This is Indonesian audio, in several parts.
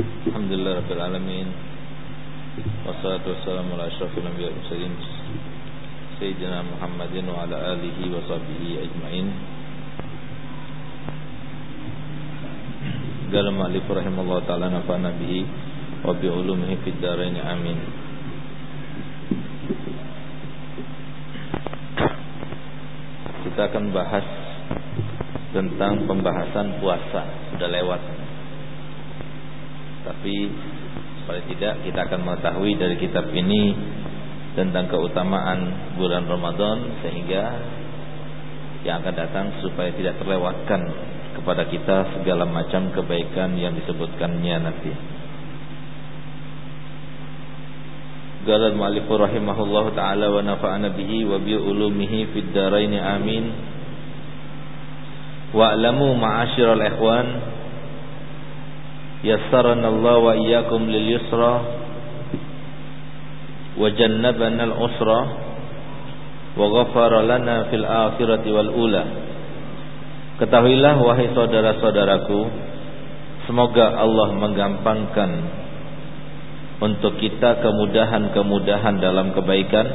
Alhamdulillah Rabbil Alamin. Wassalatu wassalamu ala ashrafil anbiya wal mursalin. Ta'ala nafa'na bihi wa bi ulumihi fid dharain amin. Kita akan bahas tentang pembahasan puasa. Sudah lewat tapi paling tidak kita akan mengetahui dari kitab ini tentang keutamaan bulan Ramadan sehingga yang akan datang supaya tidak terlewatkan kepada kita segala macam kebaikan yang disebutkannya nanti. Qala al-mu'allif rahimahullahu taala wa nafa'ana bihi wa bi ulumihi fid dharain amin. Wa'lamu ma'asyiral ikhwan wa jannabana al usra wa ghafara lana fil akhirati wal ula Ketahuilah wahai saudara-saudaraku semoga Allah menggampangkan untuk kita kemudahan-kemudahan dalam kebaikan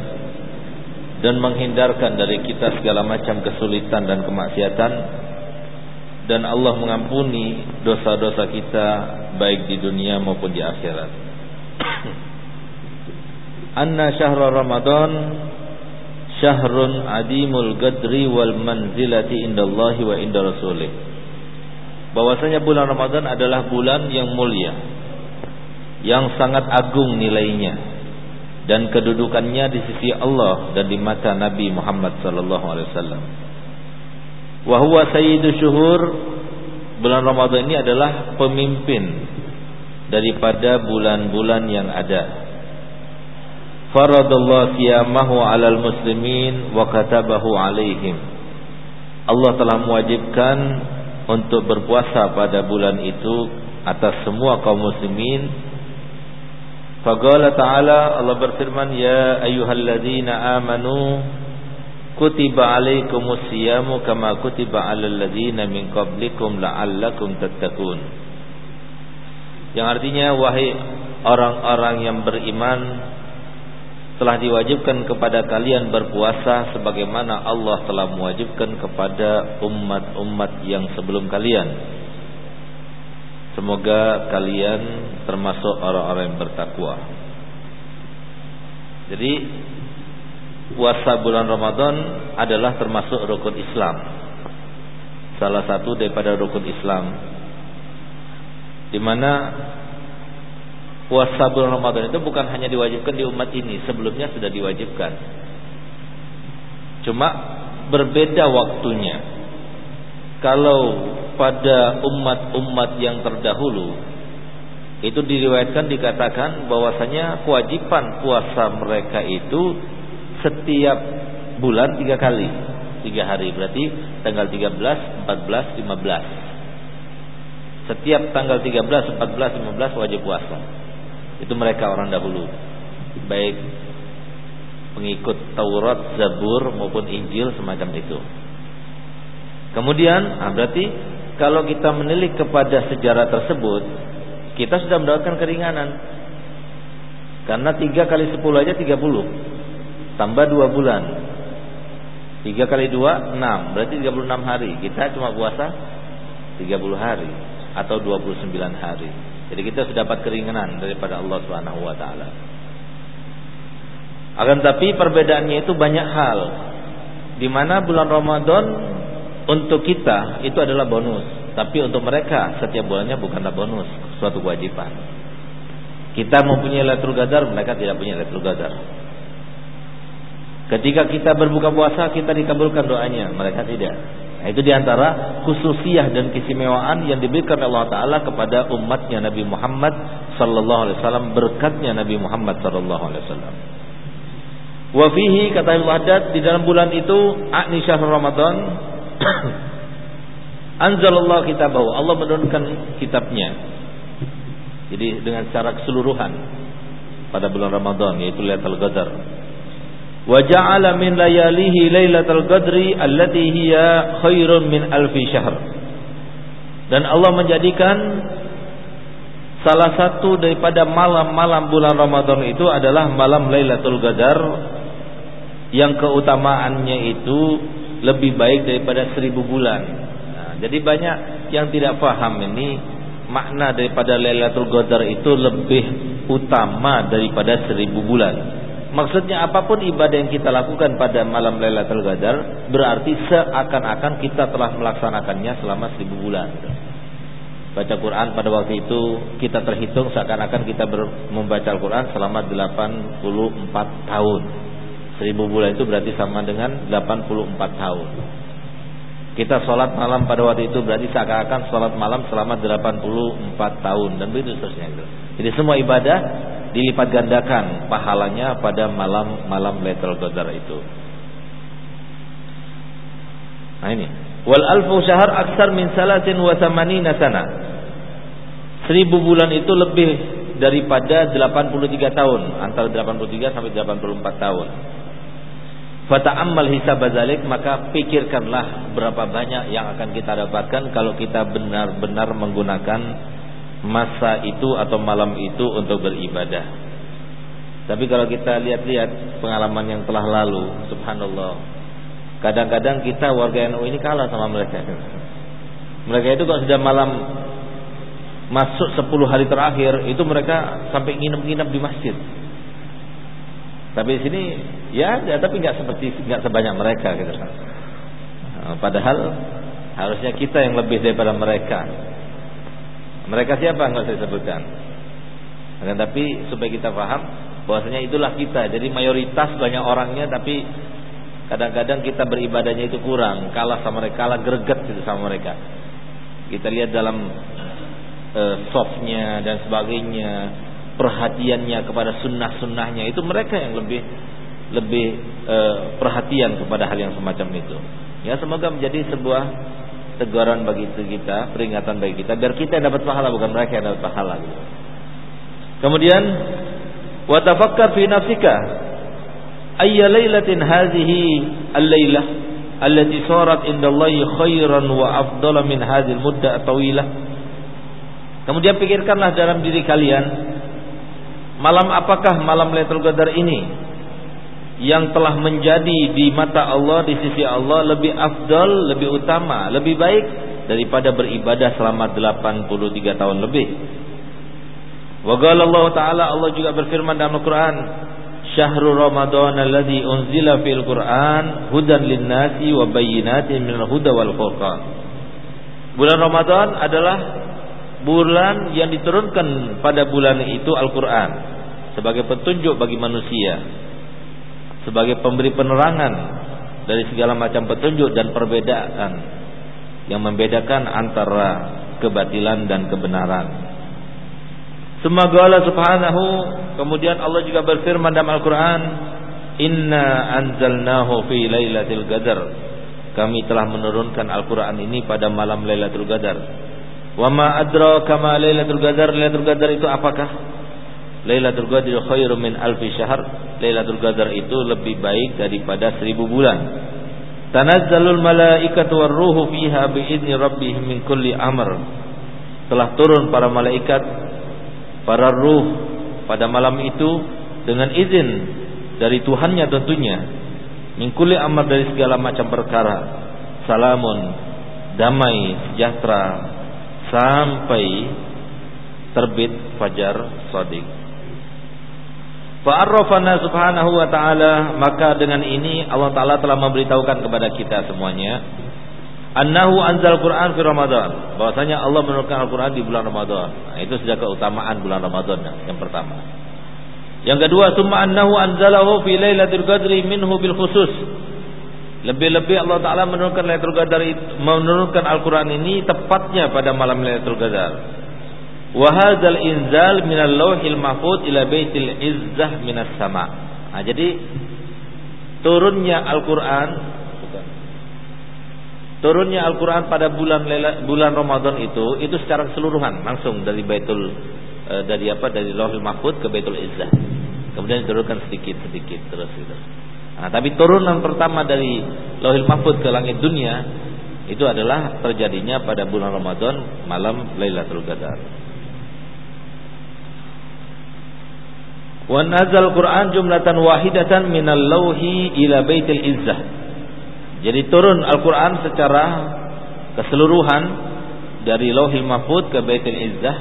dan menghindarkan dari kita segala macam kesulitan dan kemaksiatan dan Allah mengampuni dosa-dosa kita baik di dunia maupun di akhirat. Anna syahrul Ramadan syahrun adimul gadri wal manzilati indallahi wa inda rasulih. Bahwasanya bulan Ramadan adalah bulan yang mulia yang sangat agung nilainya dan kedudukannya di sisi Allah dan di mata Nabi Muhammad sallallahu alaihi wasallam. Wahwa sayyidu syuhur. Bulan Ramadan ini adalah pemimpin Daripada bulan-bulan yang ada. Faradallah siyamahu alal muslimin Wa katabahu alaihim. Allah telah mewajibkan Untuk berpuasa pada bulan itu Atas semua kaum muslimin. Faqala ta'ala Allah berfirman Ya ayuhalladzina amanu kutiba alaikumus siyamu kama kutiba alal ladzina min qablikum la'allakum tattaqun. Yang artinya wahai orang-orang yang beriman telah diwajibkan kepada kalian berpuasa sebagaimana Allah telah mewajibkan kepada umat-umat yang sebelum kalian. Semoga kalian termasuk orang-orang yang bertakwa. Jadi puasa bulan Ramadan adalah termasuk rukun Islam. Salah satu daripada rukun Islam. Di mana puasa bulan Ramadan itu bukan hanya diwajibkan di umat ini, sebelumnya sudah diwajibkan. Cuma berbeda waktunya. Kalau pada umat-umat yang terdahulu itu diriwayatkan dikatakan bahwasanya kewajiban puasa mereka itu setiap bulan tiga kali. Tiga hari berarti tanggal 13, 14, 15 setiap tanggal 13, 14, 15 wajib puasa. Itu mereka orang dahulu. Baik pengikut Taurat, Zabur maupun Injil semacam itu. Kemudian ah, berarti kalau kita menilik kepada sejarah tersebut kita sudah mendapatkan keringanan. Karena tiga kali sepuluh aja tiga puluh tambah dua bulan. Tiga kali dua enam. Berarti tiga puluh enam hari. Kita cuma puasa tiga puluh hari atau dua puluh sembilan hari. Jadi kita sudah dapat keringanan daripada Allah Subhanahu Wa akan tapi perbedaannya itu banyak hal. Di mana bulan Ramadan untuk kita itu adalah bonus. Tapi untuk mereka setiap bulannya bukanlah bonus. Suatu kewajiban. Kita mempunyai Lailatul Qadar mereka tidak punya Lailatul Qadar Ketika kita berbuka puasa kita dikabulkan doanya, mereka tidak. Nah, itu di antara khususiyah dan keistimewaan yang diberikan Allah Taala kepada umatnya Nabi Muhammad Sallallahu Alaihi Wasallam berkatnya Nabi Muhammad Sallallahu Alaihi Wasallam. Wafihi kata Ibnu Haddad di dalam bulan itu akni syahrul Ramadan Anzalallah kitabahu Allah menurunkan kitabnya Jadi dengan secara keseluruhan Pada bulan Ramadan Yaitu Lailatul Qadar wa ja'ala min layalihi lailatul qadri allati hiya khairun min syahr dan Allah menjadikan Salah satu daripada malam-malam bulan Ramadan itu adalah malam Lailatul Qadar yang keutamaannya itu lebih baik daripada seribu bulan. Nah, jadi banyak yang tidak paham ini makna daripada Lailatul Qadar itu lebih utama daripada seribu bulan. Maksudnya apa pun ibadah yang kita lakukan pada malam Lailatul Qadar berarti seakan-akan kita telah melaksanakannya selama seribu bulan. Baca Quran pada waktu itu kita terhitung seakan-akan kita membaca Al-Quran selama 84 tahun. Seribu bulan itu berarti sama dengan 84 tahun. Kita sholat malam pada waktu itu berarti seakan-akan sholat malam selama 84 tahun dan begitu seterusnya. Jadi semua ibadah dilipat gandakan pahalanya pada malam-malam Lailatul Qadar itu. Nah ini. Wal alfu syahr aksar min salatin wa thamanina sana. Seribu bulan itu lebih daripada 83 tahun, antara 83 sampai 84 tahun. Fata'ammal hisab zalik maka pikirkanlah berapa banyak yang akan kita dapatkan kalau kita benar-benar menggunakan masa itu atau malam itu untuk beribadah. Tapi kalau kita lihat-lihat pengalaman yang telah lalu, subhanallah. Kadang-kadang kita warga NU ini kalah sama mereka. Mereka itu kalau sudah malam masuk 10 hari terakhir itu mereka sampai nginep-nginep di masjid. Tapi di sini ya, ya tapi nggak seperti nggak sebanyak mereka gitu kan. Padahal harusnya kita yang lebih daripada mereka. Mereka siapa nggak saya sebutkan. Dan tapi supaya kita paham bahwasanya itulah kita. Jadi mayoritas banyak orangnya tapi kadang-kadang kita beribadahnya itu kurang, kalah sama mereka, kalah greget gitu sama mereka. Kita lihat dalam uh, softnya dan sebagainya perhatiannya kepada sunnah-sunnahnya itu mereka yang lebih lebih e, perhatian kepada hal yang semacam itu. Ya semoga menjadi sebuah teguran bagi kita, peringatan bagi kita biar kita yang dapat pahala bukan mereka yang dapat pahala gitu. Kemudian wa tafakkar fi nafsika ayya lailatin hadhihi al-lailah allati sarat indallahi khairan wa afdala min hadhihi al-muddah tawilah. Kemudian pikirkanlah dalam diri kalian Malam apakah malam Lailatul Qadar ini yang telah menjadi di mata Allah di sisi Allah lebih afdal, lebih utama, lebih baik daripada beribadah selama 83 tahun lebih. Wa Allah taala Allah juga berfirman dalam Al-Qur'an, "Syahrul Ramadan alladzi unzila fil Qur'an hudan lin-nasi wa bayyinatin minal huda wal furqan." Bulan Ramadan adalah bulan yang diturunkan pada bulan itu Al-Quran sebagai petunjuk bagi manusia sebagai pemberi penerangan dari segala macam petunjuk dan perbedaan yang membedakan antara kebatilan dan kebenaran. Semoga Allah Subhanahu kemudian Allah juga berfirman dalam Al-Qur'an, "Inna anzalnahu fi lailatul qadar." Kami telah menurunkan Al-Qur'an ini pada malam Lailatul Qadar. Wa ma adraka ma Lailatul Qadar? Lailatul Qadar itu apakah? Lailatul Qadar khairum min alfi syahr. Lailatul Qadar itu lebih baik daripada seribu bulan. Tanazzalul malaikatu warruhu fiha biidzni rabbihim min kulli amr. Telah turun para malaikat, para ruh pada malam itu dengan izin dari Tuhannya tentunya. Min kulli amr dari segala macam perkara. Salamun, damai, sejahtera, sampai terbit fajar shadiq. Fa'arrafana subhanahu wa ta'ala Maka dengan ini Allah ta'ala telah memberitahukan kepada kita semuanya Annahu anzal Quran fi Ramadan. Bahwasanya Allah menurunkan Al-Quran di bulan Ramadan. Nah, Itu sudah keutamaan bulan Ramadan yang pertama. Yang kedua Summa annahu anzalahu fi laylatul qadri minhu bil khusus. Lebih-lebih Allah Taala menurunkan Lailatul Qadar menurunkan Al-Qur'an ini tepatnya pada malam Lailatul Qadar. Wa hadzal inzal minal lauhil mahfuz ila baitil izzah minas sama. Nah, jadi turunnya Al-Qur'an Turunnya Al-Qur'an pada bulan bulan Ramadan itu itu secara keseluruhan langsung dari Baitul e, dari apa dari Lauhil Mahfuz ke Baitul Izzah. Kemudian diturunkan sedikit-sedikit terus gitu. Nah, tapi turunan pertama dari Lauhil Mahfud ke langit dunia itu adalah terjadinya pada bulan Ramadan malam Lailatul Qadar. Wa nazal Quran jumlatan wahidatan minal lauhi ila baitil izzah. Jadi turun Al-Quran secara keseluruhan dari lauhil mahfud ke baitil izzah.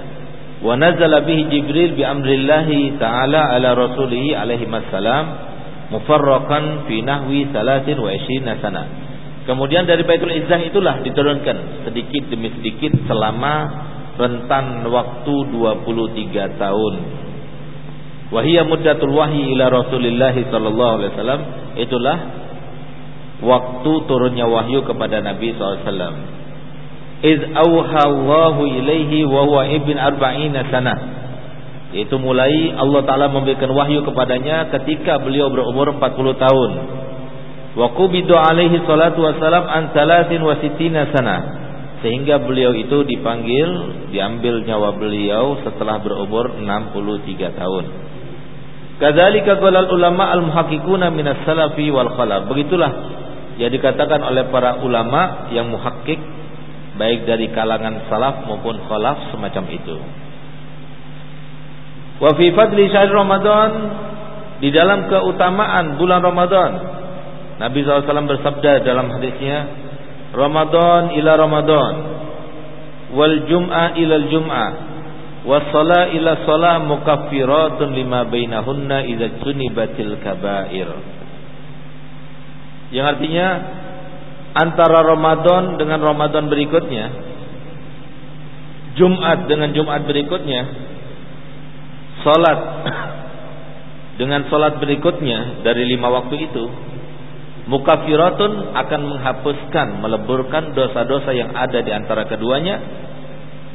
Wa nazala bihi Jibril bi amrillahi ta'ala ala rasulihi alaihi wassalam mufarraqan fi nahwi 23 sana. Kemudian dari Baitul Izzah itulah diturunkan sedikit demi sedikit selama rentan waktu 23 tahun. Wahia muddatul wahyi ila Rasulillah sallallahu alaihi wasallam itulah waktu turunnya wahyu kepada Nabi sallallahu alaihi wasallam. Iz auha Allahu ilaihi wa huwa ibn arba'ina sana. Itu mulai Allah taala memberikan wahyu kepadanya ketika beliau berumur 40 tahun. Wa qubidu alaihi salatu wassalam an salasin wa sittina sana. Sehingga beliau itu dipanggil, diambil nyawa beliau setelah berumur 63 tahun. Kadzalika qalal ulama al-muhaqqiquna minas salafi wal khalaf. Begitulah yang dikatakan oleh para ulama yang muhakkik baik dari kalangan salaf maupun khalaf semacam itu. Wa fi fadli syahr Ramadan di dalam keutamaan bulan Ramadan Nabi SAW bersabda dalam hadisnya Ramadan ila Ramadan wal jum'ah ila jum'ah was sala ila sala mukaffiratun lima bainahunna idza sunibatil kabair. Yang artinya antara Ramadan dengan Ramadan berikutnya Jumat dengan Jumat berikutnya salat dengan salat berikutnya dari lima waktu itu mukafiratun akan menghapuskan meleburkan dosa-dosa yang ada di antara keduanya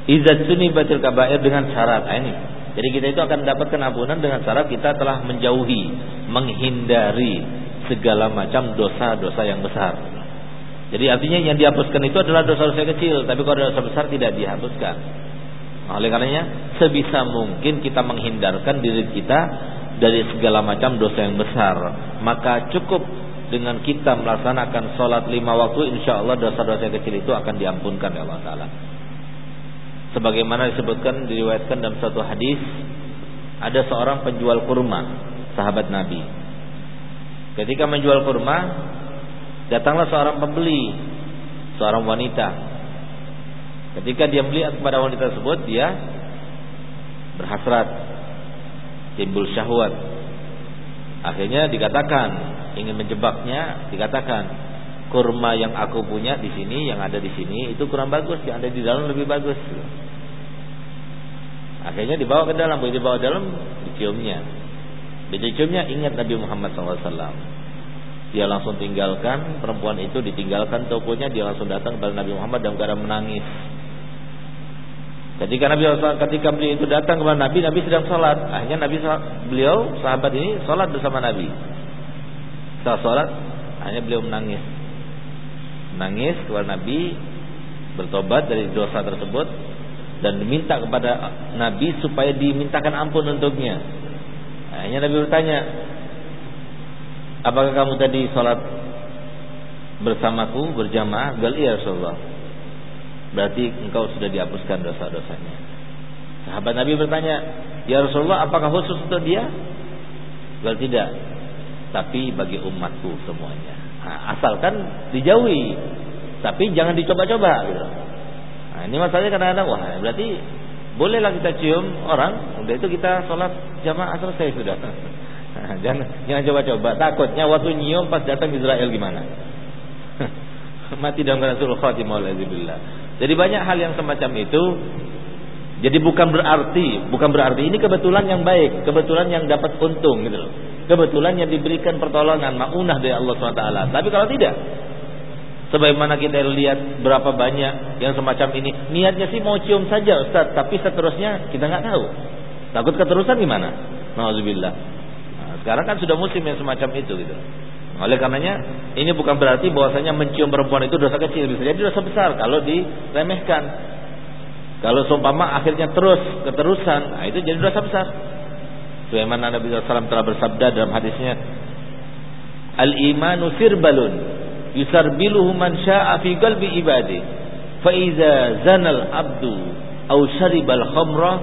izat batil kabair dengan syarat. Nah, ini. Jadi kita itu akan mendapatkan ampunan dengan syarat kita telah menjauhi menghindari segala macam dosa-dosa yang besar. Jadi artinya yang dihapuskan itu adalah dosa-dosa kecil tapi kalau dosa besar tidak dihapuskan. Nah, oleh karenanya sebisa mungkin kita menghindarkan diri kita dari segala macam dosa yang besar. Maka cukup dengan kita melaksanakan sholat lima waktu, insya Allah dosa-dosa kecil itu akan diampunkan oleh Allah Taala. Sebagaimana disebutkan diriwayatkan dalam satu hadis, ada seorang penjual kurma, sahabat Nabi. Ketika menjual kurma, datanglah seorang pembeli, seorang wanita. Ketika dia melihat kepada wanita tersebut, dia berhasrat, timbul syahwat. Akhirnya dikatakan ingin menjebaknya dikatakan kurma yang aku punya di sini yang ada di sini itu kurang bagus yang ada di dalam lebih bagus. Akhirnya dibawa ke dalam begitu dibawa ke dalam diciumnya. Begitu ciumnya ingat Nabi Muhammad SAW dia langsung tinggalkan perempuan itu ditinggalkan tokonya dia langsung datang kepada Nabi Muhammad dalam keadaan menangis. Ketika Nabi ketika beliau itu datang kepada Nabi, Nabi sedang sholat. Akhirnya Nabi beliau sahabat ini sholat bersama Nabi. Setelah sholat hanya beliau menangis Menangis kepada Nabi Bertobat dari dosa tersebut Dan diminta kepada Nabi Supaya dimintakan ampun untuknya. Hanya Nabi bertanya Apakah kamu tadi sholat Bersamaku berjamaah? Gal iya Rasulullah. Berarti engkau sudah dihapuskan dosa-dosanya. Sahabat Nabi bertanya Ya Rasulullah apakah khusus untuk dia? Gal tidak. Tapi bagi umatku semuanya. Nah, asalkan dijauhi, tapi jangan dicoba-coba gitu. Nah, ini masalahnya kadang-kadang wah berarti bolehlah kita cium orang, udah itu kita sholat jamaah selesai sudah. Jangan jangan coba-coba, takutnya waktu nyium pas datang Israel gimana? Mati dalam Rasul Khatimah Jadi banyak hal yang semacam itu jadi bukan berarti, bukan berarti ini kebetulan yang baik, kebetulan yang dapat untung gitu loh. Kebetulan yang diberikan pertolongan maunah dari Allah SWT. Tapi kalau tidak, sebagaimana kita lihat berapa banyak yang semacam ini, niatnya sih mau cium saja Ustaz, tapi seterusnya kita nggak tahu. Takut keterusan gimana? Nauzubillah. Nah, sekarang kan sudah musim yang semacam itu gitu. Oleh karenanya ini bukan berarti bahwasanya mencium perempuan itu dosa kecil, bisa jadi dosa besar kalau diremehkan. Kalau seumpama akhirnya terus keterusan, nah itu jadi dosa besar. Sebagaimana Nabi SAW telah bersabda dalam hadisnya, Al-imanu sirbalun yusarbiluhu man sya'a fi qalbi ibadi. Fa iza zanal abdu aw syaribal khamra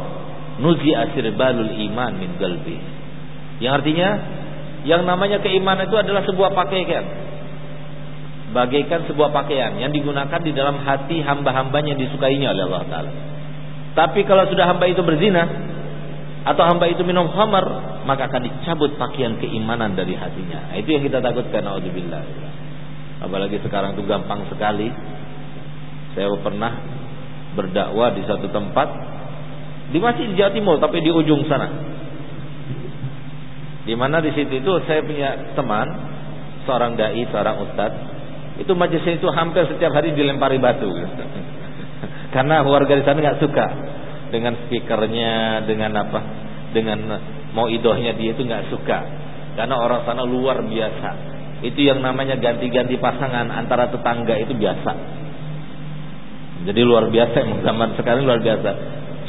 nuzi'a sirbalul iman min qalbi. Yang artinya yang namanya keimanan itu adalah sebuah pakaian. Bagaikan sebuah pakaian yang digunakan di dalam hati hamba-hambanya yang disukainya oleh Allah Ta'ala. Tapi kalau sudah hamba itu berzina atau hamba itu minum khamar, maka akan dicabut pakaian keimanan dari hatinya. Itu yang kita takutkan. Alhamdulillah. Apalagi sekarang itu gampang sekali. Saya pernah berdakwah di satu tempat di masih di Jawa Timur tapi di ujung sana. Di mana di situ itu saya punya teman seorang dai, seorang ustad. Itu majelisnya itu hampir setiap hari dilempari batu. Karena warga di sana nggak suka dengan speakernya, dengan apa, dengan mau idohnya dia itu nggak suka. Karena orang sana luar biasa. Itu yang namanya ganti-ganti pasangan antara tetangga itu biasa. Jadi luar biasa emang zaman sekarang luar biasa.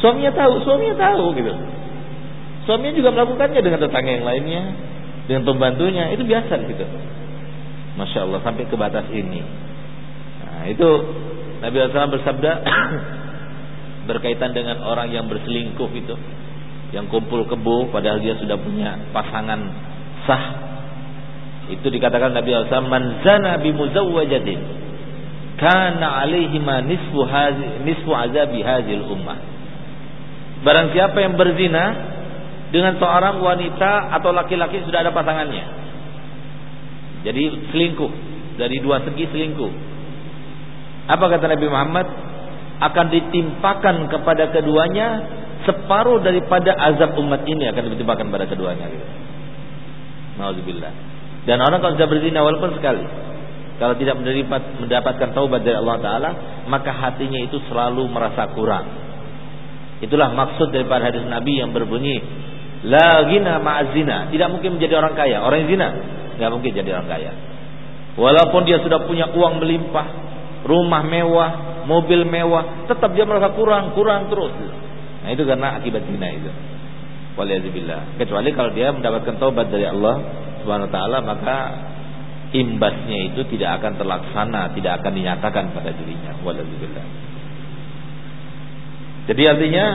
Suaminya tahu, suaminya tahu gitu. Suaminya juga melakukannya dengan tetangga yang lainnya, dengan pembantunya, itu biasa gitu. Masya Allah sampai ke batas ini. Nah, itu Nabi SAW bersabda berkaitan dengan orang yang berselingkuh itu. Yang kumpul kebo padahal dia sudah punya pasangan sah. Itu dikatakan Nabi SAW man zana bi muzawwajatin kana alaihi ma nisfu hazi, nisfu azabi hadhil ummah. Barang siapa yang berzina dengan seorang wanita atau laki-laki sudah ada pasangannya. Jadi selingkuh. Dari dua segi selingkuh. Apa kata Nabi Muhammad? Akan ditimpakan kepada keduanya separuh daripada azab umat ini akan ditimpakan pada keduanya. Nauzubillah. Dan orang kalau sudah berzina walaupun sekali, kalau tidak mendapatkan taubat dari Allah Taala, maka hatinya itu selalu merasa kurang. Itulah maksud daripada hadis Nabi yang berbunyi, La gina ma'azina. Tidak mungkin menjadi orang kaya. Orang yang zina, nggak mungkin jadi orang kaya. Walaupun dia sudah punya uang melimpah, rumah mewah, mobil mewah, tetap dia merasa kurang, kurang terus. Nah itu karena akibat zina itu. Waliyazubillah. Kecuali kalau dia mendapatkan taubat dari Allah Subhanahu wa taala maka imbasnya itu tidak akan terlaksana, tidak akan dinyatakan pada dirinya. Waliyazubillah. Jadi artinya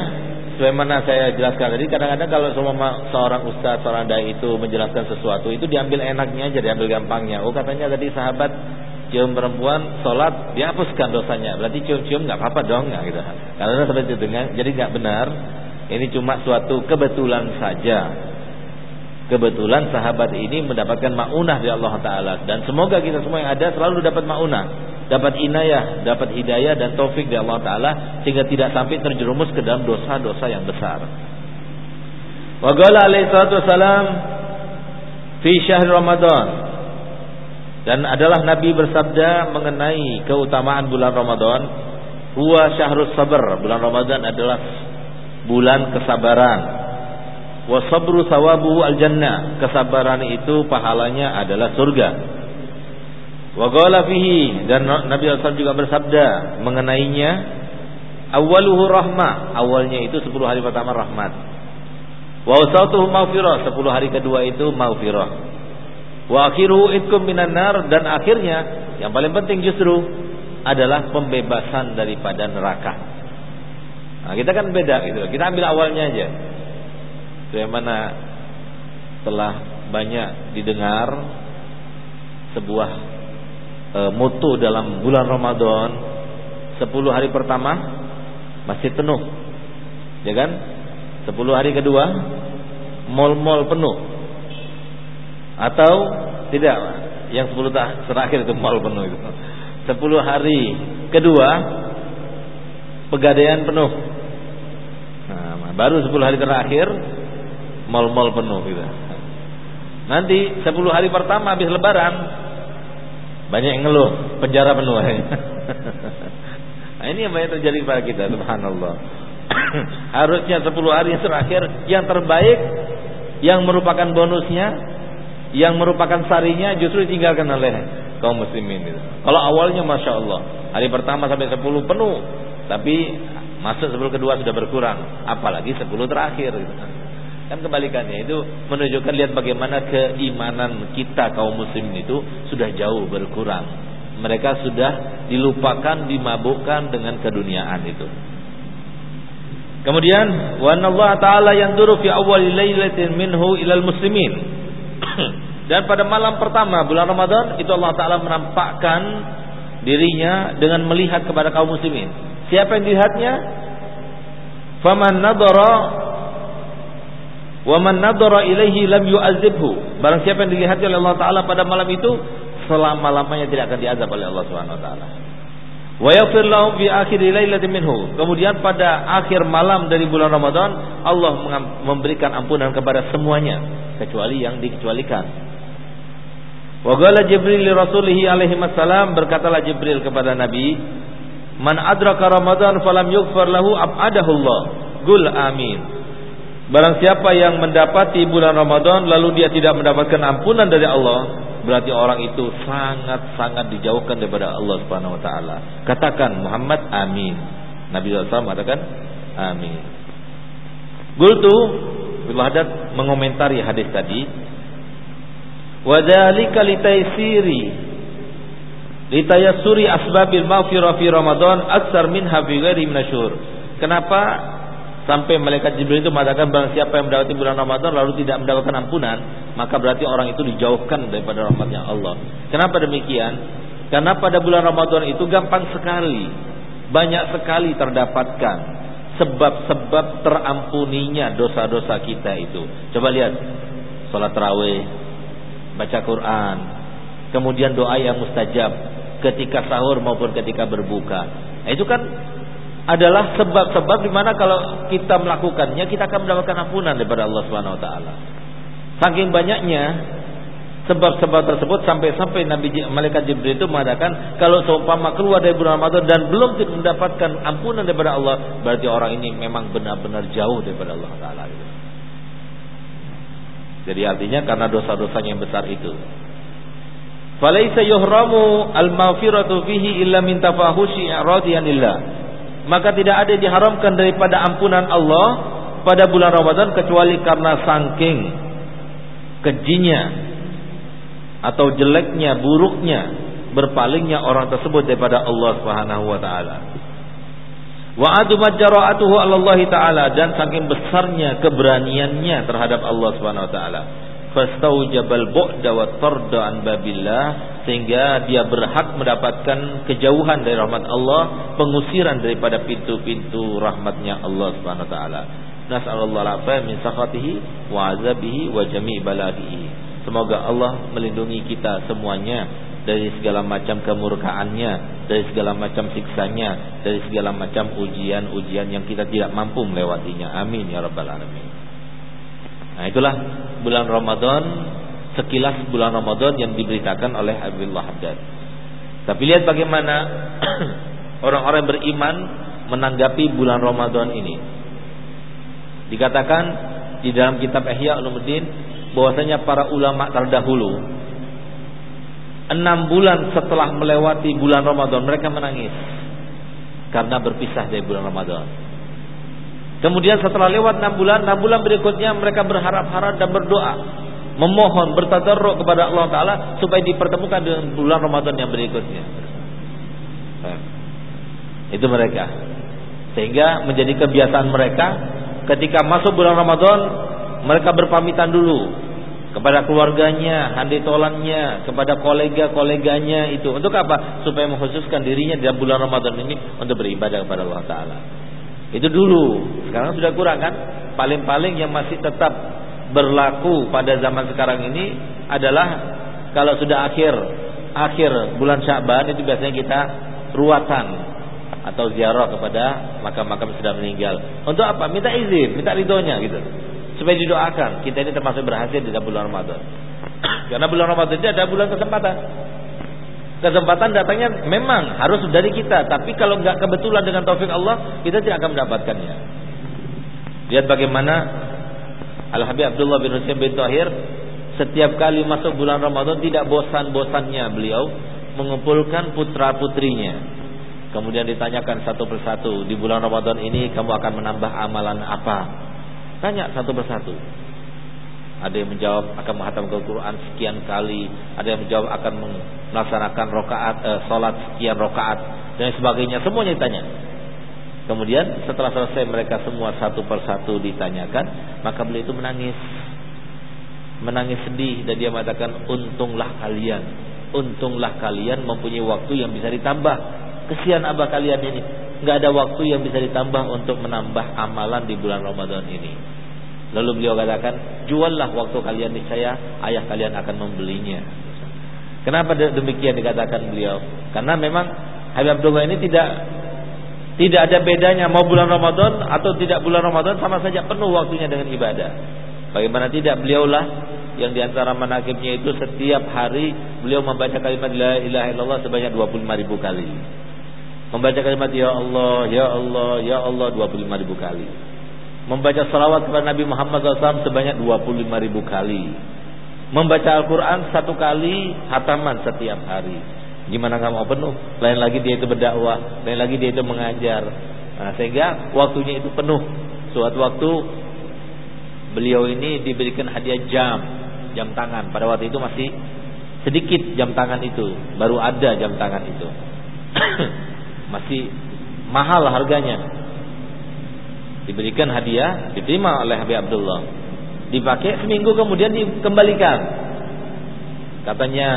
sebagaimana saya jelaskan tadi kadang-kadang kalau semua seorang ustaz, seorang dai itu menjelaskan sesuatu itu diambil enaknya aja, diambil gampangnya. Oh katanya tadi sahabat cium perempuan sholat dihapuskan dosanya. Berarti cium-cium nggak apa-apa dong nggak gitu. Karena seperti itu dengan jadi nggak benar. Ini cuma suatu kebetulan saja. Kebetulan sahabat ini mendapatkan maunah dari Allah Taala. Dan semoga kita semua yang ada selalu dapat maunah. Dapat inayah dapat hidayah dan taufik dari Allah Taala sehingga tidak sampai terjerumus ke dalam dosa-dosa yang besar. Wa qala alaihi salatu wasalam fi syahr Ramadan dan adalah Nabi bersabda mengenai keutamaan bulan Ramadan, huwa syahrus sabar. Bulan Ramadan adalah bulan kesabaran. Wa sabru sawabu al jannah. Kesabaran itu pahalanya adalah surga. Wa qala fihi dan Nabi SAW juga bersabda mengenainya awaluhu rahmah. Awalnya itu 10 hari pertama rahmat. Wa usatuhu maghfirah. 10 hari kedua itu maghfirah. Wa akhiru itkum minan nar dan akhirnya yang paling penting justru adalah pembebasan daripada neraka. Nah, kita kan beda gitu. Kita ambil awalnya aja. Bagaimana telah banyak didengar sebuah e, mutu dalam bulan Ramadan 10 hari pertama masih penuh. Ya kan? 10 hari kedua mall-mall penuh atau tidak yang 10 terakhir itu mal penuh itu. 10 hari. Kedua pegadaian penuh. Nah, baru 10 hari terakhir mal-mal penuh gitu. Nanti 10 hari pertama habis lebaran banyak yang ngeluh penjara penuh. Nah, ini yang banyak terjadi pada kita subhanallah. Harusnya 10 hari yang terakhir yang terbaik yang merupakan bonusnya yang merupakan sarinya justru ditinggalkan oleh kaum muslimin itu. Kalau awalnya masya Allah hari pertama sampai sepuluh penuh, tapi masuk sepuluh kedua sudah berkurang, apalagi sepuluh terakhir. Gitu. Kan kebalikannya itu menunjukkan lihat bagaimana keimanan kita kaum muslimin itu sudah jauh berkurang. Mereka sudah dilupakan, dimabukkan dengan keduniaan itu. Kemudian wa Allah taala yang duru fi awal lailatin minhu ilal muslimin. Dan pada malam pertama bulan Ramadan itu Allah taala menampakkan dirinya dengan melihat kepada kaum muslimin. Siapa yang dilihatnya? Faman nadara wa man nadara ilaihi lam yu'adzibhu. Barang siapa yang dilihat oleh Allah taala pada malam itu selama-lamanya tidak akan diazab oleh Allah Subhanahu wa taala. Wa yaghfir lahum fi akhir lailatin minhu. Kemudian pada akhir malam dari bulan Ramadan Allah memberikan ampunan kepada semuanya kecuali yang dikecualikan. Wa qala Jibril li rasulih alaihi wasallam berkatalah Jibril kepada Nabi, "Man adraka Ramadan falam yughfar lahu abadahu Allah." Gul amin. Barang siapa yang mendapati bulan Ramadan lalu dia tidak mendapatkan ampunan dari Allah, berarti orang itu sangat-sangat dijauhkan daripada Allah Subhanahu wa taala. Katakan Muhammad amin. Nabi SAW mengatakan amin. Gultu Bil Haddad mengomentari hadis tadi. Wa dzalika litaysiri litayassuri asbabil maghfirah fi Ramadan aksar minha fi ghairi Kenapa Sampai malaikat Jibril itu mengatakan barang siapa yang mendapati bulan Ramadan lalu tidak mendapatkan ampunan, maka berarti orang itu dijauhkan daripada rahmatnya Allah. Kenapa demikian? Karena pada bulan Ramadan itu gampang sekali, banyak sekali terdapatkan sebab-sebab terampuninya dosa-dosa kita itu. Coba lihat, sholat tarawih, baca Quran, kemudian doa yang mustajab ketika sahur maupun ketika berbuka. Nah, itu kan adalah sebab-sebab di mana kalau kita melakukannya kita akan mendapatkan ampunan daripada Allah Subhanahu wa taala. Saking banyaknya sebab-sebab tersebut sampai-sampai Nabi Malaikat Jibril itu mengatakan kalau seumpama keluar dari bulan Ramadan dan belum mendapatkan ampunan daripada Allah, berarti orang ini memang benar-benar jauh daripada Allah taala Jadi artinya karena dosa-dosanya yang besar itu. Falaisa yuhramu al-maghfiratu fihi illa min tafahushi radiyanillah maka tidak ada diharamkan daripada ampunan Allah pada bulan Ramadan kecuali karena saking kejinya atau jeleknya, buruknya, berpalingnya orang tersebut daripada Allah Subhanahu wa taala. Wa adu majra'atuhu 'ala Allah taala. Dan saking besarnya keberaniannya terhadap Allah Subhanahu wa taala. Fastaujabal bu'da wa tarda an babillah. Sehingga dia berhak mendapatkan kejauhan dari rahmat Allah, pengusiran daripada pintu-pintu rahmatnya Allah Subhanahu wa taala. Nas'alullah al min sakhatihi wa azabihi wa jami' baladihi. Semoga Allah melindungi kita semuanya dari segala macam kemurkaannya, dari segala macam siksanya, dari segala macam ujian-ujian yang kita tidak mampu melewatinya. Amin ya rabbal alamin. Nah, itulah bulan Ramadan sekilas bulan Ramadan yang diberitakan oleh Abdullah Haddad. Tapi lihat bagaimana orang-orang beriman menanggapi bulan Ramadan ini. Dikatakan di dalam kitab Ihya Ulumuddin bahwasanya para ulama terdahulu enam bulan setelah melewati bulan Ramadan mereka menangis karena berpisah dari bulan Ramadan. Kemudian setelah lewat enam bulan, enam bulan berikutnya mereka berharap-harap dan berdoa, memohon, bertadarruk kepada Allah Taala supaya dipertemukan dengan bulan Ramadan yang berikutnya. Itu mereka. Sehingga menjadi kebiasaan mereka ketika masuk bulan Ramadan mereka berpamitan dulu kepada keluarganya, handi tolannya, kepada kolega-koleganya itu. Untuk apa? Supaya mengkhususkan dirinya dalam bulan Ramadan ini untuk beribadah kepada Allah Taala. Itu dulu. Sekarang sudah kurang kan? Paling-paling yang masih tetap berlaku pada zaman sekarang ini adalah kalau sudah akhir akhir bulan Sya'ban itu biasanya kita ruatan atau ziarah kepada makam-makam sudah meninggal. Untuk apa? Minta izin, minta ridhonya gitu. Supaya didoakan kita ini termasuk berhasil di bulan Ramadan. Karena bulan Ramadan itu ada bulan kesempatan. Kesempatan datangnya memang harus dari kita, tapi kalau nggak kebetulan dengan taufik Allah, kita tidak akan mendapatkannya. Lihat bagaimana Al Habib Abdullah bin Husain bin Tahir setiap kali masuk bulan Ramadan tidak bosan-bosannya beliau mengumpulkan putra-putrinya. Kemudian ditanyakan satu persatu, di bulan Ramadan ini kamu akan menambah amalan apa? Tanya satu persatu. Ada yang menjawab akan menghatamkan Quran sekian kali, ada yang menjawab akan melaksanakan rokaat, eh, salat sekian rokaat dan sebagainya. Semuanya ditanya. Kemudian setelah selesai mereka semua satu persatu ditanyakan, maka beliau itu menangis. Menangis sedih dan dia mengatakan, "Untunglah kalian. Untunglah kalian mempunyai waktu yang bisa ditambah. Kesian abah kalian ini. Enggak ada waktu yang bisa ditambah untuk menambah amalan di bulan Ramadan ini." Lalu beliau katakan, "Juallah waktu kalian di saya, ayah kalian akan membelinya." Kenapa demikian dikatakan beliau? Karena memang Habib Abdullah ini tidak tidak ada bedanya mau bulan Ramadan atau tidak bulan Ramadan sama saja penuh waktunya dengan ibadah. Bagaimana tidak beliaulah yang di antara manakibnya itu setiap hari beliau membaca kalimat la ilaha illallah sebanyak 25 ribu kali. Membaca kalimat ya Allah, ya Allah, ya Allah 25 ribu kali. Membaca salawat kepada Nabi Muhammad SAW sebanyak 25 ribu kali. Membaca Al-Quran satu kali hataman setiap hari. Gimana mau penuh? Lain lagi dia itu berdakwah, lain lagi dia itu mengajar. Nah, sehingga waktunya itu penuh. Suatu waktu beliau ini diberikan hadiah jam, jam tangan. Pada waktu itu masih sedikit jam tangan itu, baru ada jam tangan itu. masih mahal harganya. Diberikan hadiah, diterima oleh Habib Abdullah. Dipakai seminggu kemudian dikembalikan. Katanya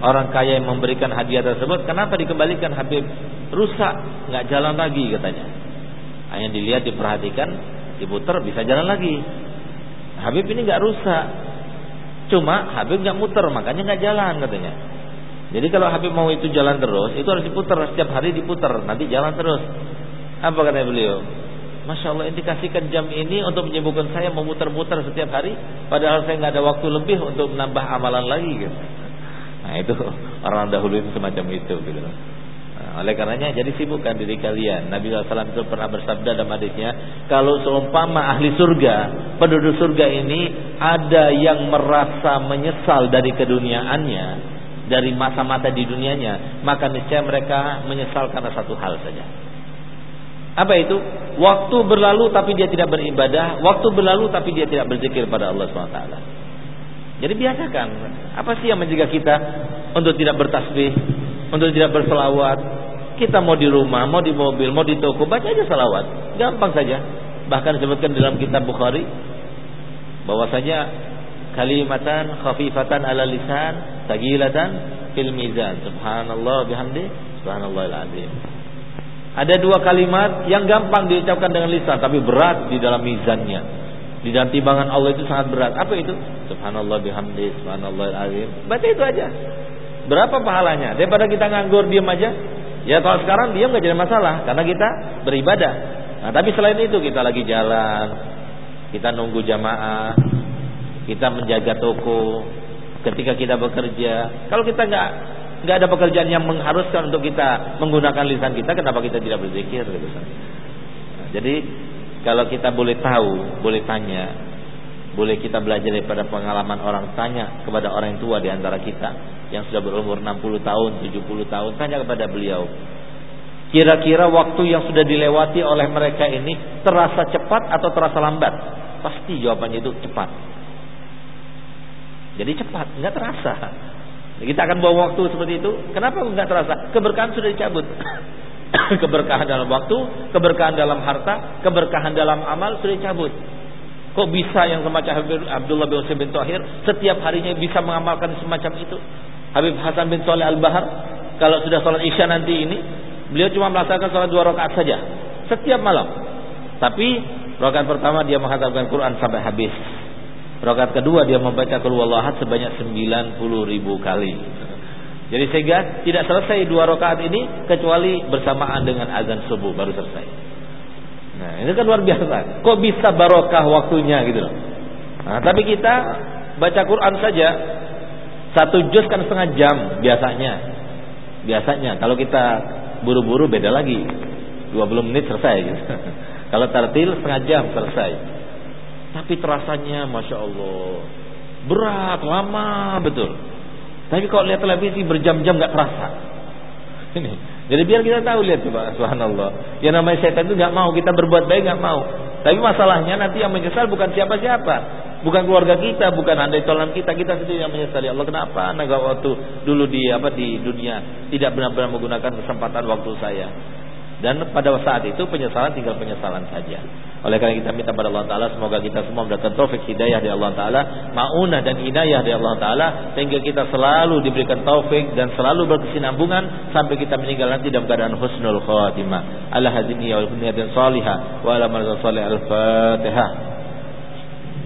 orang kaya yang memberikan hadiah tersebut kenapa dikembalikan? Habib rusak nggak jalan lagi katanya. Hanya dilihat diperhatikan diputar bisa jalan lagi. Habib ini nggak rusak. Cuma Habib nggak muter makanya nggak jalan katanya. Jadi kalau Habib mau itu jalan terus itu harus diputar. Setiap hari diputar nanti jalan terus. Apa kata beliau Masya Allah indikasikan jam ini untuk menyebutkan saya memutar-mutar setiap hari Padahal saya nggak ada waktu lebih untuk menambah amalan lagi gitu. Nah itu orang dahulu itu semacam itu gitu. Nah, oleh karenanya jadi sibukkan diri kalian. Nabi SAW itu pernah bersabda dalam hadisnya, kalau seumpama ahli surga, penduduk surga ini ada yang merasa menyesal dari keduniaannya, dari masa-masa di dunianya, maka niscaya mereka menyesal karena satu hal saja. Apa itu? Waktu berlalu tapi dia tidak beribadah, waktu berlalu tapi dia tidak berzikir pada Allah SWT. Jadi biasakan. Apa sih yang mencegah kita untuk tidak bertasbih, untuk tidak berselawat? Kita mau di rumah, mau di mobil, mau di toko, baca aja salawat. Gampang saja. Bahkan disebutkan dalam kitab Bukhari bahwasanya kalimatan khafifatan ala lisan, tagilatan fil mizan. Subhanallah bihamdi, subhanallahil azim. Ada dua kalimat yang gampang diucapkan dengan lisan tapi berat di dalam mizannya. Di dalam timbangan Allah itu sangat berat. Apa itu? Subhanallah bihamdi, subhanallah azim. Baca itu aja. Berapa pahalanya? Daripada kita nganggur diam aja. Ya kalau sekarang diam nggak jadi masalah karena kita beribadah. Nah, tapi selain itu kita lagi jalan, kita nunggu jamaah, kita menjaga toko, ketika kita bekerja. Kalau kita nggak nggak ada pekerjaan yang mengharuskan untuk kita menggunakan lisan kita, kenapa kita tidak berzikir? Gitu. Nah, jadi kalau kita boleh tahu, boleh tanya, boleh kita belajar daripada pengalaman orang tanya kepada orang tua di antara kita yang sudah berumur 60 tahun, 70 tahun, tanya kepada beliau. Kira-kira waktu yang sudah dilewati oleh mereka ini terasa cepat atau terasa lambat? Pasti jawabannya itu cepat. Jadi cepat, nggak terasa. Kita akan bawa waktu seperti itu. Kenapa nggak terasa? Keberkahan sudah dicabut. keberkahan dalam waktu, keberkahan dalam harta, keberkahan dalam amal sudah dicabut. Kok bisa yang semacam Abdullah bin Usaid bin Tahir setiap harinya bisa mengamalkan semacam itu? Habib Hasan bin Saleh Al-Bahar kalau sudah sholat Isya nanti ini beliau cuma melaksanakan sholat dua rakaat saja setiap malam. Tapi rakaat pertama dia menghatamkan Quran sampai habis. Rakaat kedua dia membaca Qul sebanyak 90 ribu kali. Jadi sehingga tidak selesai dua rakaat ini kecuali bersamaan dengan azan subuh baru selesai. Nah, ini kan luar biasa. Kok bisa barokah waktunya gitu loh. Nah, tapi kita baca Quran saja satu juz kan setengah jam biasanya. Biasanya kalau kita buru-buru beda lagi. 20 menit selesai gitu. kalau tartil setengah jam selesai. Tapi terasanya Masya Allah Berat, lama betul tapi kalau lihat televisi berjam-jam nggak terasa. Ini. Jadi biar kita tahu lihat coba subhanallah. Yang namanya setan itu nggak mau kita berbuat baik nggak mau. Tapi masalahnya nanti yang menyesal bukan siapa-siapa. Bukan keluarga kita, bukan andai tolong kita, kita sendiri yang menyesal. Ya Allah kenapa anak waktu dulu di apa di dunia tidak benar-benar menggunakan kesempatan waktu saya. Dan pada saat itu penyesalan tinggal penyesalan saja. Oleh karena kita minta pada Allah Taala semoga kita semua mendapatkan taufik hidayah dari Allah Taala, maunah dan inayah dari Allah Taala sehingga kita selalu diberikan taufik dan selalu berkesinambungan sampai kita meninggal nanti dalam keadaan husnul khatimah. Allah hadini wa salihah wa ala salih al-Fatihah.